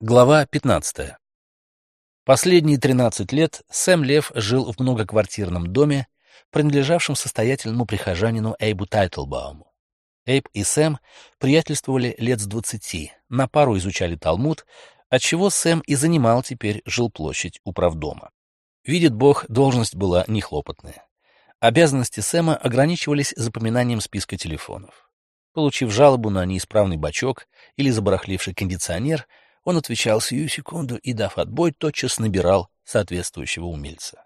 Глава 15. Последние 13 лет Сэм Лев жил в многоквартирном доме, принадлежавшем состоятельному прихожанину Эйбу Тайтлбауму. Эйб и Сэм приятельствовали лет с 20, на пару изучали Талмуд, отчего Сэм и занимал теперь жилплощадь управдома. Видит Бог, должность была нехлопотная. Обязанности Сэма ограничивались запоминанием списка телефонов. Получив жалобу на неисправный бачок или забарахливший кондиционер — он отвечал сию секунду и, дав отбой, тотчас набирал соответствующего умельца.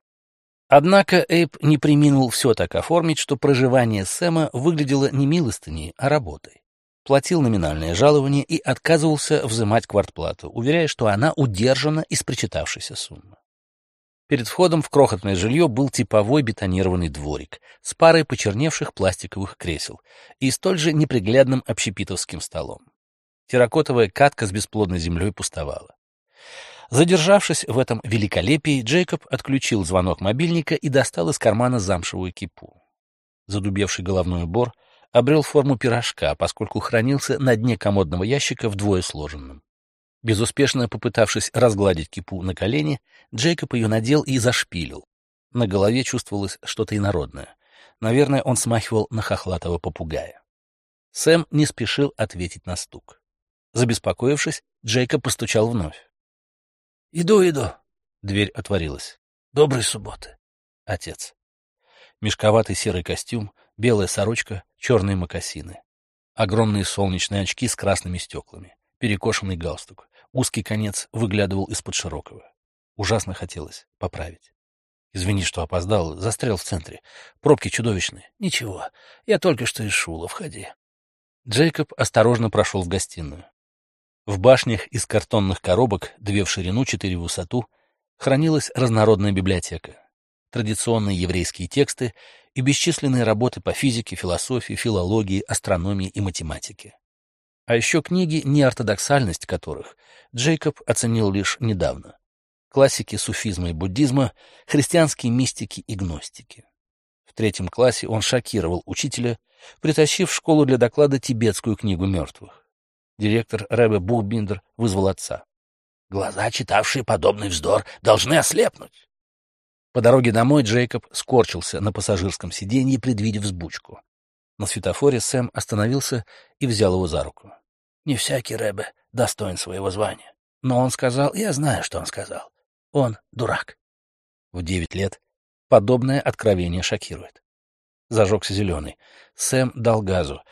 Однако Эйб не приминул все так оформить, что проживание Сэма выглядело не милостыней, а работой. Платил номинальное жалование и отказывался взимать квартплату, уверяя, что она удержана из причитавшейся суммы. Перед входом в крохотное жилье был типовой бетонированный дворик с парой почерневших пластиковых кресел и столь же неприглядным общепитовским столом. Терракотовая катка с бесплодной землей пустовала. Задержавшись в этом великолепии, Джейкоб отключил звонок мобильника и достал из кармана замшевую кипу. Задубевший головной убор обрел форму пирожка, поскольку хранился на дне комодного ящика вдвое сложенным. Безуспешно попытавшись разгладить кипу на колени, Джейкоб ее надел и зашпилил. На голове чувствовалось что-то инородное. Наверное, он смахивал на хохлатого попугая. Сэм не спешил ответить на стук. Забеспокоившись, Джейка постучал вновь. — Иду, иду. Дверь отворилась. — Доброй субботы. Отец. Мешковатый серый костюм, белая сорочка, черные мокасины. Огромные солнечные очки с красными стеклами, перекошенный галстук. Узкий конец выглядывал из-под широкого. Ужасно хотелось поправить. Извини, что опоздал, застрял в центре. Пробки чудовищные. Ничего, я только что из Шула, входи. Джейкоб осторожно прошел в гостиную. В башнях из картонных коробок, две в ширину, четыре в высоту, хранилась разнородная библиотека. Традиционные еврейские тексты и бесчисленные работы по физике, философии, филологии, астрономии и математике. А еще книги, неортодоксальность которых Джейкоб оценил лишь недавно. Классики суфизма и буддизма, христианские мистики и гностики. В третьем классе он шокировал учителя, притащив в школу для доклада тибетскую книгу мертвых. Директор Рэбе Бухбиндер вызвал отца. Глаза, читавшие подобный вздор, должны ослепнуть. По дороге домой Джейкоб скорчился на пассажирском сиденье, предвидев взбучку. На светофоре Сэм остановился и взял его за руку. Не всякий Рэбе достоин своего звания. Но он сказал, я знаю, что он сказал. Он дурак. В девять лет подобное откровение шокирует. Зажегся зеленый. Сэм дал газу.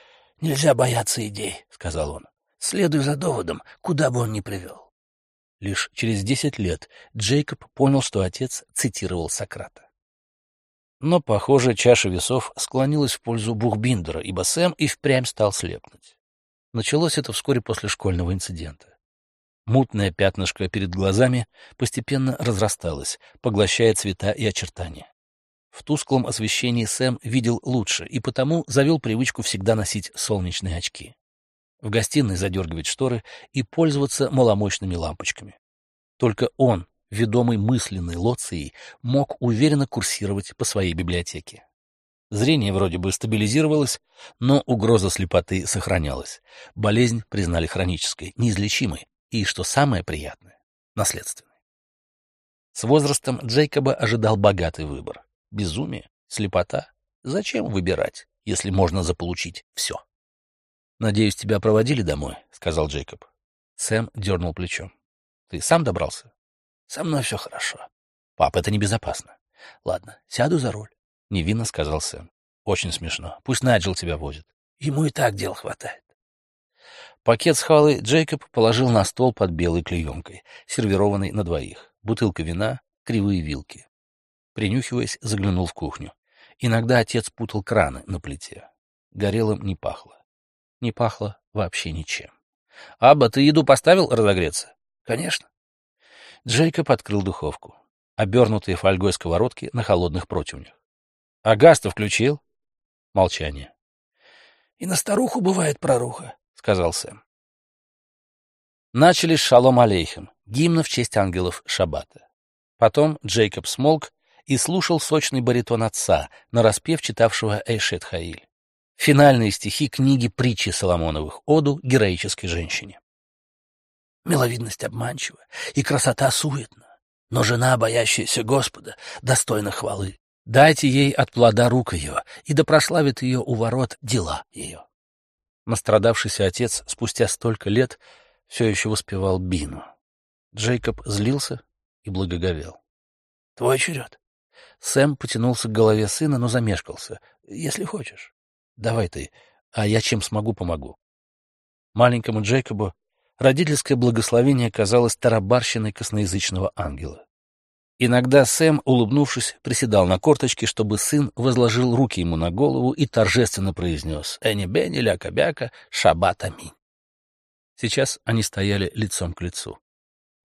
«Нельзя бояться идей», — сказал он. Следуй за доводом, куда бы он ни привел. Лишь через десять лет Джейкоб понял, что отец цитировал Сократа. Но, похоже, чаша весов склонилась в пользу Бухбиндера, ибо Сэм и впрямь стал слепнуть. Началось это вскоре после школьного инцидента. Мутное пятнышко перед глазами постепенно разрасталось, поглощая цвета и очертания. В тусклом освещении Сэм видел лучше и потому завел привычку всегда носить солнечные очки в гостиной задергивать шторы и пользоваться маломощными лампочками. Только он, ведомый мысленной лоцией, мог уверенно курсировать по своей библиотеке. Зрение вроде бы стабилизировалось, но угроза слепоты сохранялась. Болезнь признали хронической, неизлечимой и, что самое приятное, наследственной. С возрастом Джейкоба ожидал богатый выбор. Безумие, слепота. Зачем выбирать, если можно заполучить все? «Надеюсь, тебя проводили домой», — сказал Джейкоб. Сэм дернул плечом. «Ты сам добрался?» «Со мной все хорошо». «Пап, это небезопасно». «Ладно, сяду за руль», — невинно сказал Сэм. «Очень смешно. Пусть Найджел тебя возит». «Ему и так дел хватает». Пакет с халой Джейкоб положил на стол под белой клеенкой, сервированной на двоих. Бутылка вина, кривые вилки. Принюхиваясь, заглянул в кухню. Иногда отец путал краны на плите. Горелым не пахло не пахло вообще ничем. «Абба, ты еду поставил разогреться?» «Конечно». Джейкоб открыл духовку, обернутые фольгой сковородки на холодных противнях. «А газ-то включил?» Молчание. «И на старуху бывает проруха», — сказал Сэм. Начали с «Шалом алейхем», гимна в честь ангелов Шаббата. Потом Джейкоб смолк и слушал сочный баритон отца, нараспев читавшего Эйшет Хаиль финальные стихи книги притчи Соломоновых «Оду героической женщине». Миловидность обманчива, и красота суетна. Но жена, боящаяся Господа, достойна хвалы. Дайте ей от плода рук ее, и да прославит ее у ворот дела ее. Настрадавшийся отец спустя столько лет все еще воспевал Бину. Джейкоб злился и благоговел. — Твой черед. Сэм потянулся к голове сына, но замешкался. — Если хочешь. — Давай ты, а я чем смогу, помогу. Маленькому Джейкобу родительское благословение казалось тарабарщиной косноязычного ангела. Иногда Сэм, улыбнувшись, приседал на корточки, чтобы сын возложил руки ему на голову и торжественно произнес «Эни-бени, ляка-бяка, шаббат аминь». Сейчас они стояли лицом к лицу.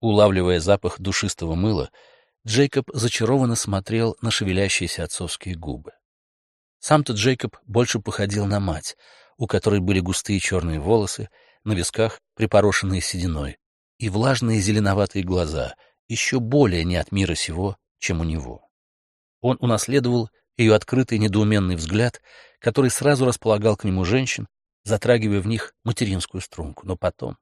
Улавливая запах душистого мыла, Джейкоб зачарованно смотрел на шевелящиеся отцовские губы. Сам-то Джейкоб больше походил на мать, у которой были густые черные волосы, на висках припорошенные сединой, и влажные зеленоватые глаза, еще более не от мира сего, чем у него. Он унаследовал ее открытый недоуменный взгляд, который сразу располагал к нему женщин, затрагивая в них материнскую струнку, но потом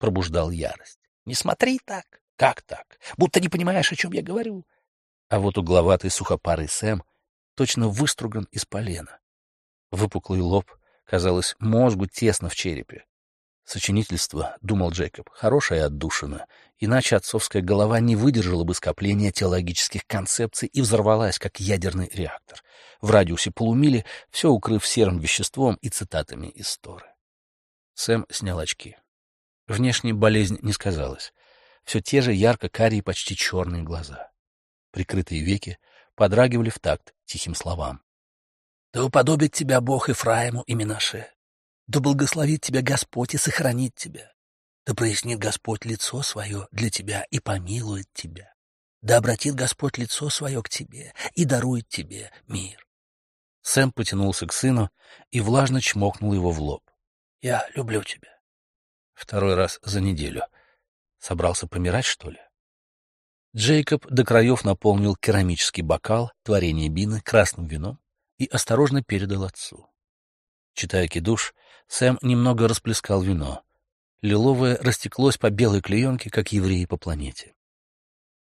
пробуждал ярость. «Не смотри так! Как так? Будто не понимаешь, о чем я говорю!» А вот угловатый сухопарый Сэм точно выструган из полена. Выпуклый лоб, казалось, мозгу тесно в черепе, Сочинительство, — думал Джейкоб, — хорошая отдушина, иначе отцовская голова не выдержала бы скопления теологических концепций и взорвалась, как ядерный реактор, в радиусе полумили, все укрыв серым веществом и цитатами из Торы. Сэм снял очки. Внешняя болезнь не сказалась. Все те же ярко-карие, почти черные глаза. Прикрытые веки подрагивали в такт тихим словам. «Да уподобит тебя Бог Ифраиму и Минаше, да благословит тебя Господь и сохранит тебя. Да прояснит Господь лицо свое для тебя и помилует тебя. Да обратит Господь лицо свое к тебе и дарует тебе мир. Сэм потянулся к сыну и влажно чмокнул его в лоб. — Я люблю тебя. Второй раз за неделю. Собрался помирать, что ли? Джейкоб до краев наполнил керамический бокал, творение Бины, красным вином и осторожно передал отцу. Читая кидуш, Сэм немного расплескал вино. Лиловое растеклось по белой клеенке, как евреи по планете.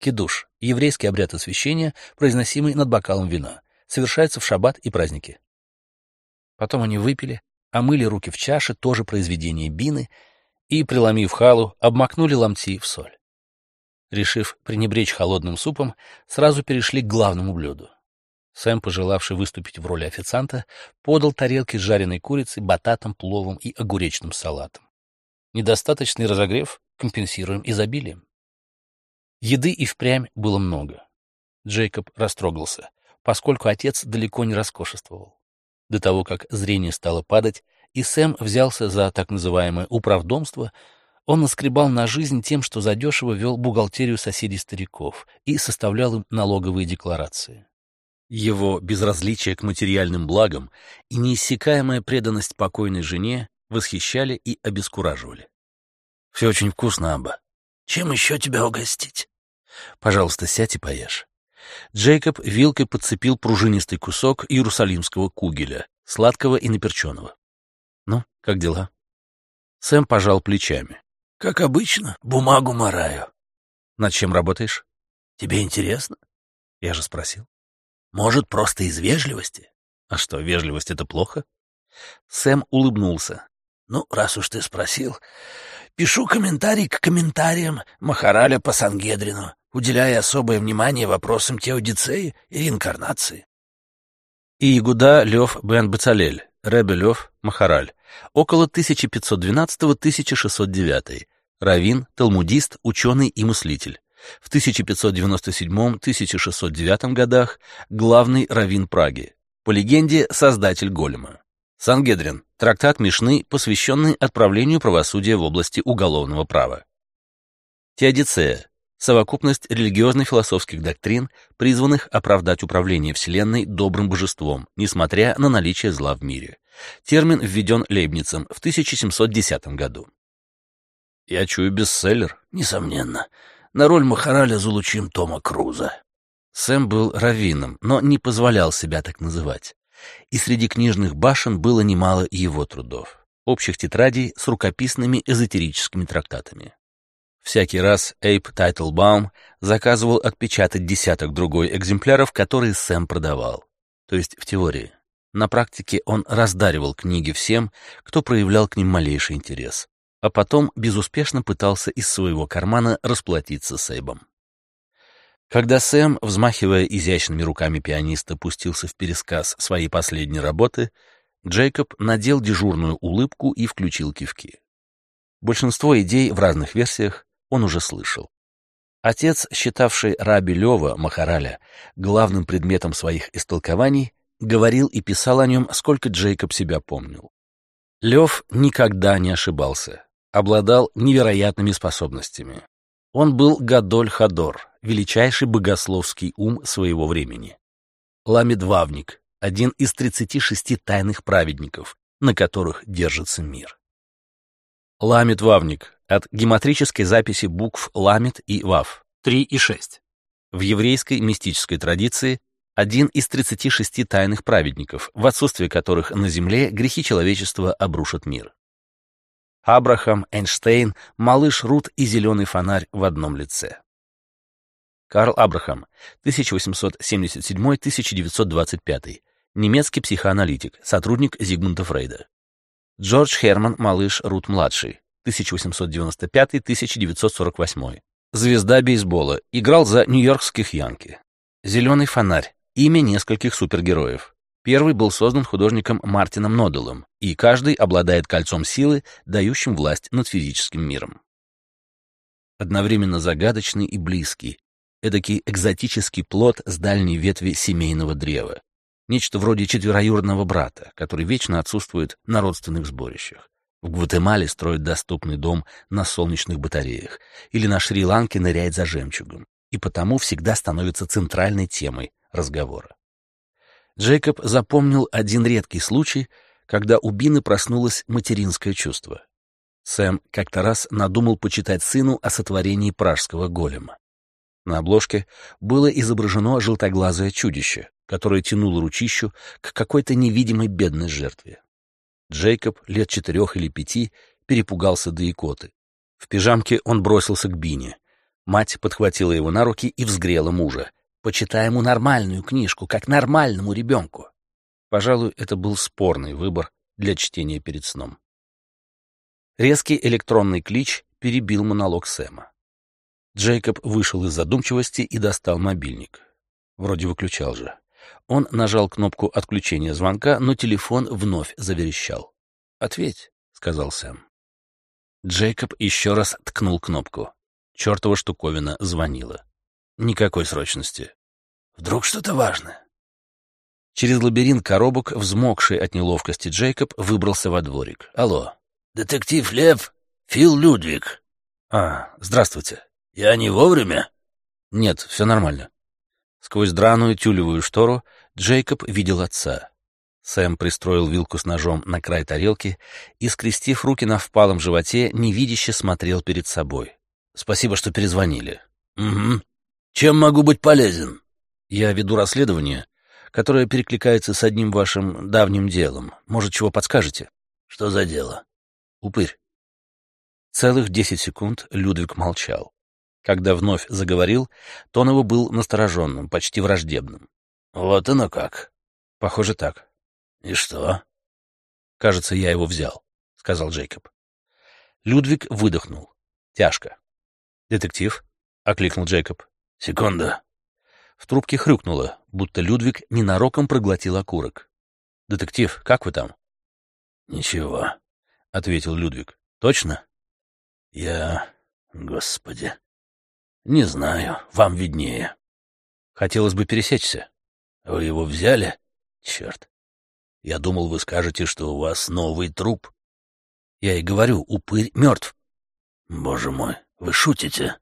Кидуш — еврейский обряд освящения, произносимый над бокалом вина. Совершается в шаббат и праздники. Потом они выпили, омыли руки в чаше, тоже произведение бины, и, преломив халу, обмакнули ломти в соль. Решив пренебречь холодным супом, сразу перешли к главному блюду. Сэм, пожелавший выступить в роли официанта, подал тарелки с жареной курицей, бататом, пловом и огуречным салатом. Недостаточный разогрев компенсируем изобилием. Еды и впрямь было много. Джейкоб растрогался, поскольку отец далеко не роскошествовал. До того, как зрение стало падать, и Сэм взялся за так называемое управдомство, он наскребал на жизнь тем, что задешево вел бухгалтерию соседей-стариков и составлял им налоговые декларации. Его безразличие к материальным благам и неиссякаемая преданность покойной жене восхищали и обескураживали. — Все очень вкусно, Аба. Чем еще тебя угостить? — Пожалуйста, сядь и поешь. Джейкоб вилкой подцепил пружинистый кусок иерусалимского кугеля, сладкого и наперченного. — Ну, как дела? Сэм пожал плечами. — Как обычно, бумагу мораю. — Над чем работаешь? — Тебе интересно? — Я же спросил. Может, просто из вежливости? А что, вежливость — это плохо? Сэм улыбнулся. Ну, раз уж ты спросил, пишу комментарий к комментариям Махараля по Сангедрину, уделяя особое внимание вопросам теодицеи и реинкарнации. И Игуда Лев Бен Бацалель, Ребе Лев Махараль, около 1592-1609, равин, талмудист, ученый и мыслитель. В 1597-1609 годах главный раввин Праги. По легенде, создатель Голема. Сангедрин. Трактат Мишны, посвященный отправлению правосудия в области уголовного права. Теодицея. Совокупность религиозно-философских доктрин, призванных оправдать управление Вселенной добрым божеством, несмотря на наличие зла в мире. Термин введен Лейбницем в 1710 году. Я чую бестселлер. Несомненно на роль Махараля залучим Тома Круза. Сэм был раввином, но не позволял себя так называть. И среди книжных башен было немало его трудов, общих тетрадей с рукописными эзотерическими трактатами. Всякий раз Эйб Тайтлбаум заказывал отпечатать десяток другой экземпляров, которые Сэм продавал. То есть в теории. На практике он раздаривал книги всем, кто проявлял к ним малейший интерес, а потом безуспешно пытался из своего кармана расплатиться с Эйбом. Когда Сэм, взмахивая изящными руками пианиста, пустился в пересказ своей последней работы, Джейкоб надел дежурную улыбку и включил кивки. Большинство идей в разных версиях он уже слышал. Отец, считавший Раби Лева Махараля главным предметом своих истолкований, говорил и писал о нем, сколько Джейкоб себя помнил. Лев никогда не ошибался, обладал невероятными способностями. Он был Гадоль Хадор, величайший богословский ум своего времени. Ламедвавник, один из 36 тайных праведников, на которых держится мир. Ламедвавник от гематрической записи букв Ламед и Вав 3 и 6. В еврейской мистической традиции один из 36 тайных праведников, в отсутствие которых на земле грехи человечества обрушат мир. Абрахам, Эйнштейн, малыш Рут и зеленый фонарь в одном лице. Карл Абрахам, 1877-1925, немецкий психоаналитик, сотрудник Зигмунда Фрейда. Джордж Херман, малыш Рут-младший, 1895-1948. Звезда бейсбола, играл за нью-йоркских Янки. Зеленый фонарь, имя нескольких супергероев. Первый был создан художником Мартином Ноделом, и каждый обладает кольцом силы, дающим власть над физическим миром. Одновременно загадочный и близкий, эдакий экзотический плод с дальней ветви семейного древа. Нечто вроде четвероюродного брата, который вечно отсутствует на родственных сборищах. В Гватемале строит доступный дом на солнечных батареях, или на Шри-Ланке ныряет за жемчугом, и потому всегда становится центральной темой разговора. Джейкоб запомнил один редкий случай, когда у Бины проснулось материнское чувство. Сэм как-то раз надумал почитать сыну о сотворении пражского голема. На обложке было изображено желтоглазое чудище, которое тянуло ручищу к какой-то невидимой бедной жертве. Джейкоб, лет четырех или пяти, перепугался до икоты. В пижамке он бросился к Бине. Мать подхватила его на руки и взгрела мужа. «Почитай ему нормальную книжку, как нормальному ребенку». Пожалуй, это был спорный выбор для чтения перед сном. Резкий электронный клич перебил монолог Сэма. Джейкоб вышел из задумчивости и достал мобильник. Вроде выключал же. Он нажал кнопку отключения звонка, но телефон вновь заверещал. «Ответь», — сказал Сэм. Джейкоб еще раз ткнул кнопку. Чертова штуковина звонила. Никакой срочности. Вдруг что-то важное. Через лабиринт коробок, взмокший от неловкости Джейкоб, выбрался во дворик. «Алло». «Детектив Лев, Фил Людвиг». «А, здравствуйте». «Я не вовремя?» «Нет, все нормально». Сквозь драную тюлевую штору Джейкоб видел отца. Сэм пристроил вилку с ножом на край тарелки и, скрестив руки на впалом животе, невидяще смотрел перед собой. «Спасибо, что перезвонили». «Угу. Чем могу быть полезен?» «Я веду расследование, которое перекликается с одним вашим давним делом. Может, чего подскажете?» «Что за дело?» «Упырь». Целых десять секунд Людвиг молчал. Когда вновь заговорил, тон его был настороженным, почти враждебным. «Вот оно как!» «Похоже, так». «И что?» «Кажется, я его взял», — сказал Джейкоб. Людвиг выдохнул. Тяжко. «Детектив?» — окликнул Джейкоб. «Секунда». В трубке хрюкнуло, будто Людвиг ненароком проглотил окурок. «Детектив, как вы там?» «Ничего», — ответил Людвиг. «Точно?» «Я... Господи...» Не знаю, вам виднее. Хотелось бы пересечься. Вы его взяли? Черт. Я думал, вы скажете, что у вас новый труп. Я и говорю, упырь мертв. Боже мой, вы шутите?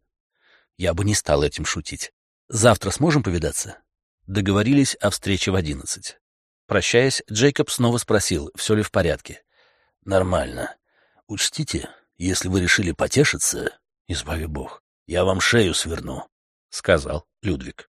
Я бы не стал этим шутить. Завтра сможем повидаться? Договорились о встрече в одиннадцать. Прощаясь, Джейкоб снова спросил, все ли в порядке. Нормально. Учтите, если вы решили потешиться, избави бог, я вам шею сверну, — сказал Людвиг.